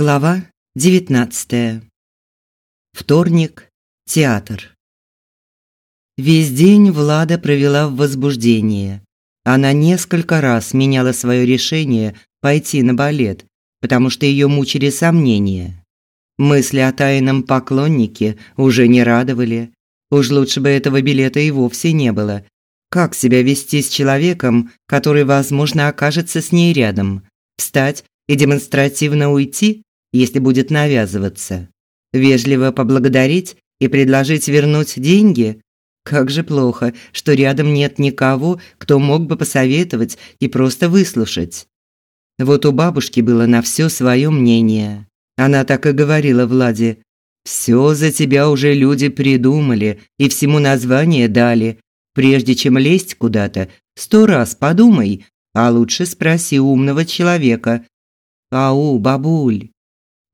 Глава 19. Вторник. Театр. Весь день Влада провела в возбуждении. Она несколько раз меняла свое решение пойти на балет, потому что ее мучили сомнения. Мысли о тайном поклоннике уже не радовали. Уж лучше бы этого билета и вовсе не было. Как себя вести с человеком, который, возможно, окажется с ней рядом? Встать и демонстративно уйти, если будет навязываться. Вежливо поблагодарить и предложить вернуть деньги? Как же плохо, что рядом нет никого, кто мог бы посоветовать и просто выслушать. Вот у бабушки было на все свое мнение. Она так и говорила Владе: «Все за тебя уже люди придумали и всему название дали. Прежде чем лезть куда-то, сто раз подумай, а лучше спроси умного человека, Ау, бабуль.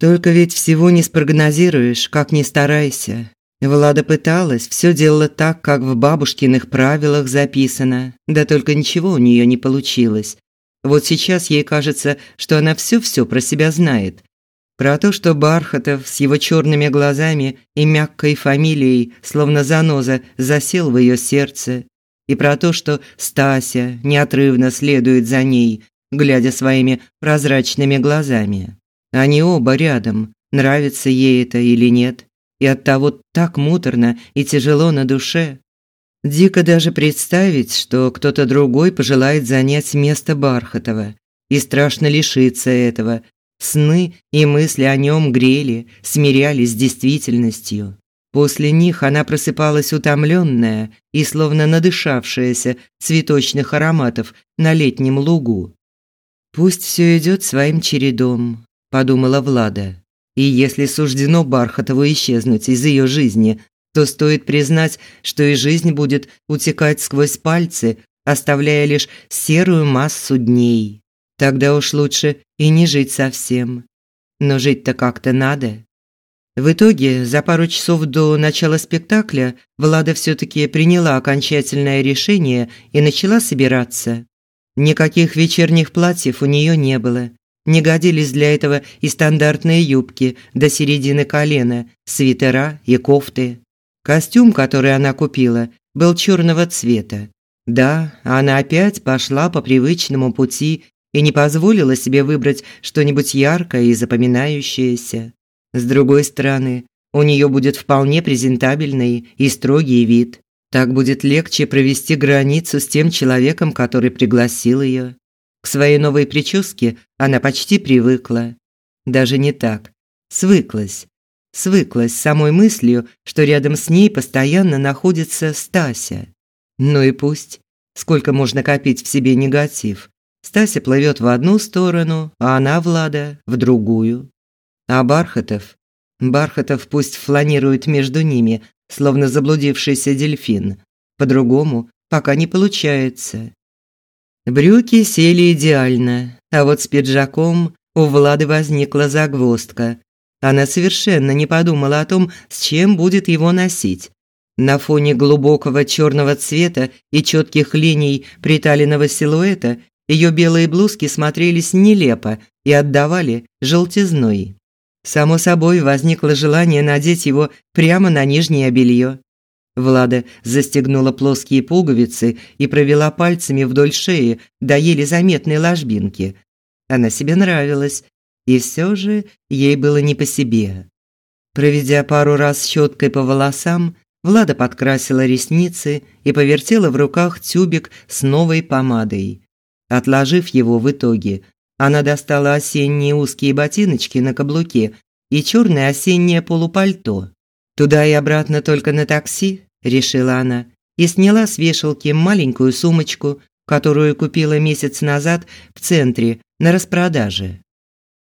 Только ведь всего не спрогнозируешь, как ни старайся. Влада пыталась, все делала так, как в бабушкиных правилах записано. Да только ничего у нее не получилось. Вот сейчас ей кажется, что она все-все про себя знает. Про то, что Бархатов с его черными глазами и мягкой фамилией, словно заноза, засел в ее сердце. И про то, что Стася неотрывно следует за ней, глядя своими прозрачными глазами. Они оба рядом, нравится ей это или нет, и оттого так муторно и тяжело на душе. Дико даже представить, что кто-то другой пожелает занять место Бархатова, и страшно лишиться этого. Сны и мысли о нем грели, смирялись с действительностью. После них она просыпалась утомленная и словно надышавшаяся цветочных ароматов на летнем лугу. Пусть все идет своим чередом, подумала Влада. И если суждено Бархатову исчезнуть из ее жизни, то стоит признать, что и жизнь будет утекать сквозь пальцы, оставляя лишь серую массу дней. Тогда уж лучше и не жить совсем. Но жить-то как-то надо. В итоге, за пару часов до начала спектакля Влада все таки приняла окончательное решение и начала собираться. Никаких вечерних платьев у нее не было. Не годились для этого и стандартные юбки до середины колена, свитера и кофты. Костюм, который она купила, был черного цвета. Да, она опять пошла по привычному пути и не позволила себе выбрать что-нибудь яркое и запоминающееся. С другой стороны, у нее будет вполне презентабельный и строгий вид. Так будет легче провести границу с тем человеком, который пригласил ее. К своей новой прическе она почти привыкла. Даже не так. Свыклась. Свыклась с самой мыслью, что рядом с ней постоянно находится Стася. Ну и пусть. Сколько можно копить в себе негатив. Стася плывет в одну сторону, а она, Влада, в другую. А Бархатов? Бархатов пусть фланирует между ними, словно заблудившийся дельфин. По-другому пока не получается. Брюки сели идеально, а вот с пиджаком у Влады возникла загвоздка. Она совершенно не подумала о том, с чем будет его носить. На фоне глубокого черного цвета и четких линий приталенного силуэта ее белые блузки смотрелись нелепо и отдавали желтизной. Само собой возникло желание надеть его прямо на нижнее белье. Влада застегнула плоские пуговицы и провела пальцами вдоль шеи до еле заметной ложбинки. Она себе нравилась, и все же ей было не по себе. Проведя пару раз щеткой по волосам, Влада подкрасила ресницы и повертела в руках тюбик с новой помадой. Отложив его в итоге, она достала осенние узкие ботиночки на каблуке и черное осеннее полупальто. Туда и обратно только на такси, решила она, и сняла с вешалки маленькую сумочку, которую купила месяц назад в центре на распродаже.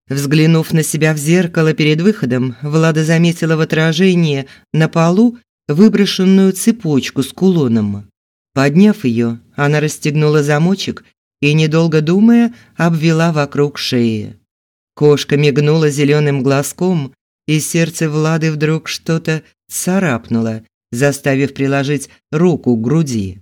Взглянув на себя в зеркало перед выходом, Влада заметила в отражении на полу выброшенную цепочку с кулоном. Подняв ее, она расстегнула замочек и, недолго думая, обвела вокруг шеи. Кошка мигнула зеленым глазком, и сердце Влады вдруг что-то царапнуло, заставив приложить руку к груди.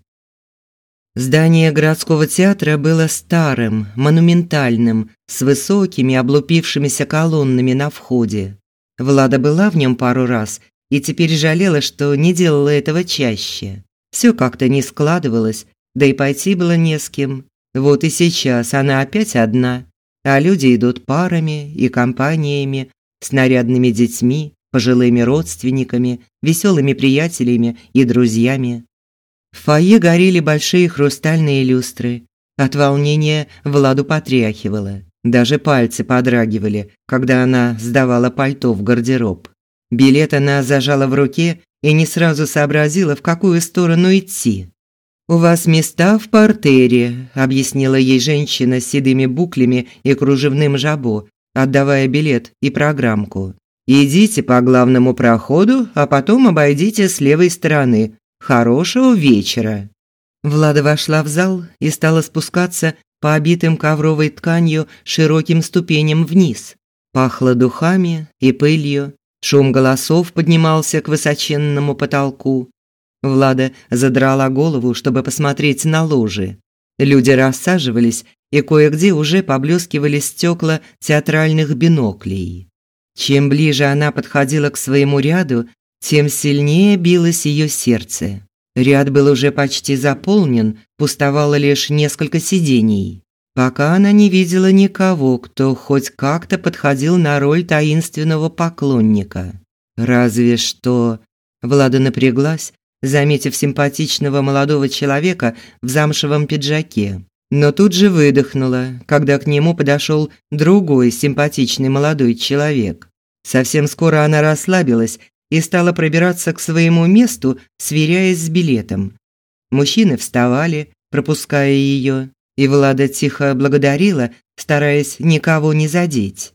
Здание городского театра было старым, монументальным, с высокими облупившимися колоннами на входе. Влада была в нем пару раз и теперь жалела, что не делала этого чаще. Все как-то не складывалось, да и пойти было не с кем. Вот и сейчас она опять одна, а люди идут парами и компаниями, с нарядными детьми, пожилыми родственниками, веселыми приятелями и друзьями. В фойе горели большие хрустальные люстры. От волнения Владу потряхивало. Даже пальцы подрагивали, когда она сдавала пальто в гардероб. Билет она зажала в руке и не сразу сообразила, в какую сторону идти. «У вас места в портере», – объяснила ей женщина с седыми буклями и кружевным жабо, отдавая билет и программку. «Идите по главному проходу, а потом обойдите с левой стороны. Хорошего вечера». Влада вошла в зал и стала спускаться по обитым ковровой тканью широким ступеням вниз. Пахло духами и пылью, шум голосов поднимался к высоченному потолку. Влада задрала голову, чтобы посмотреть на ложи. Люди рассаживались, и кое-где уже поблескивали стекла театральных биноклей. Чем ближе она подходила к своему ряду, тем сильнее билось ее сердце. Ряд был уже почти заполнен, пустовало лишь несколько сидений. Пока она не видела никого, кто хоть как-то подходил на роль таинственного поклонника. Разве что Влада напряглась, заметив симпатичного молодого человека в замшевом пиджаке. Но тут же выдохнула, когда к нему подошел другой симпатичный молодой человек. Совсем скоро она расслабилась и стала пробираться к своему месту, сверяясь с билетом. Мужчины вставали, пропуская ее, и Влада тихо благодарила, стараясь никого не задеть.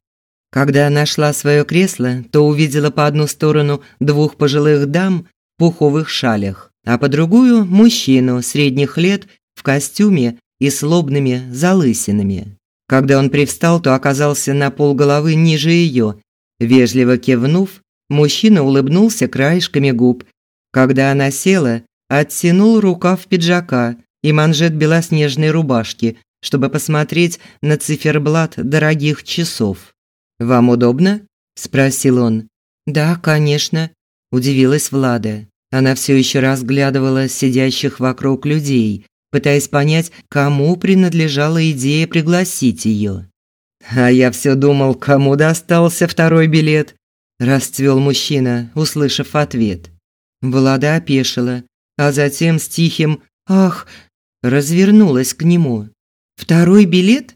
Когда она шла в свое кресло, то увидела по одну сторону двух пожилых дам в пуховых шалях, а по другую – мужчину средних лет в костюме и с лобными залысинами. Когда он привстал, то оказался на полголовы ниже ее. Вежливо кивнув, Мужчина улыбнулся краешками губ. Когда она села, оттянул рукав пиджака и манжет белоснежной рубашки, чтобы посмотреть на циферблат дорогих часов. «Вам удобно?» – спросил он. «Да, конечно», – удивилась Влада. Она все еще разглядывала сидящих вокруг людей, пытаясь понять, кому принадлежала идея пригласить ее. «А я все думал, кому достался второй билет», расцвел мужчина, услышав ответ. Влада опешила, а затем с тихим «Ах!» развернулась к нему. «Второй билет?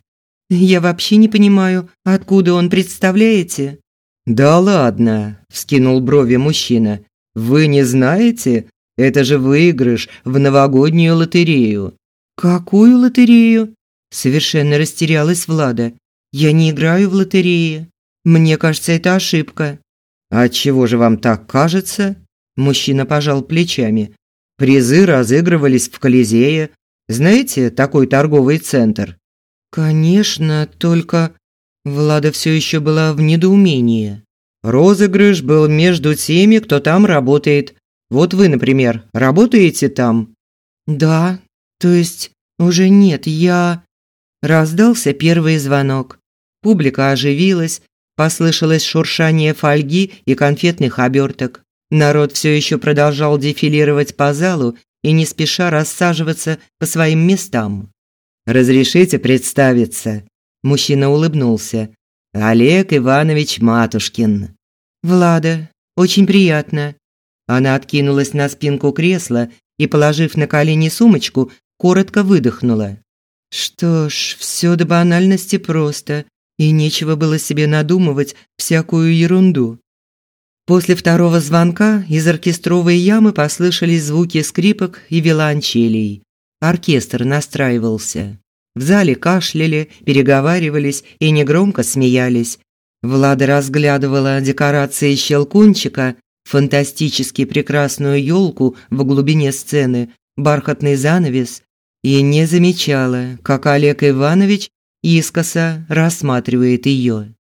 Я вообще не понимаю, откуда он, представляете?» «Да ладно!» – вскинул брови мужчина. «Вы не знаете? Это же выигрыш в новогоднюю лотерею». «Какую лотерею?» – совершенно растерялась Влада. «Я не играю в лотереи. Мне кажется, это ошибка». «А чего же вам так кажется?» Мужчина пожал плечами. «Призы разыгрывались в Колизее. Знаете, такой торговый центр?» «Конечно, только...» Влада все еще была в недоумении. «Розыгрыш был между теми, кто там работает. Вот вы, например, работаете там?» «Да, то есть уже нет, я...» Раздался первый звонок. Публика оживилась, Послышалось шуршание фольги и конфетных оберток. Народ все еще продолжал дефилировать по залу и не спеша рассаживаться по своим местам. «Разрешите представиться?» Мужчина улыбнулся. «Олег Иванович Матушкин». «Влада, очень приятно». Она откинулась на спинку кресла и, положив на колени сумочку, коротко выдохнула. «Что ж, все до банальности просто и нечего было себе надумывать всякую ерунду. После второго звонка из оркестровой ямы послышались звуки скрипок и виолончелей. Оркестр настраивался. В зале кашляли, переговаривались и негромко смеялись. Влада разглядывала декорации щелкунчика, фантастически прекрасную елку в глубине сцены, бархатный занавес и не замечала, как Олег Иванович искоса рассматривает ее.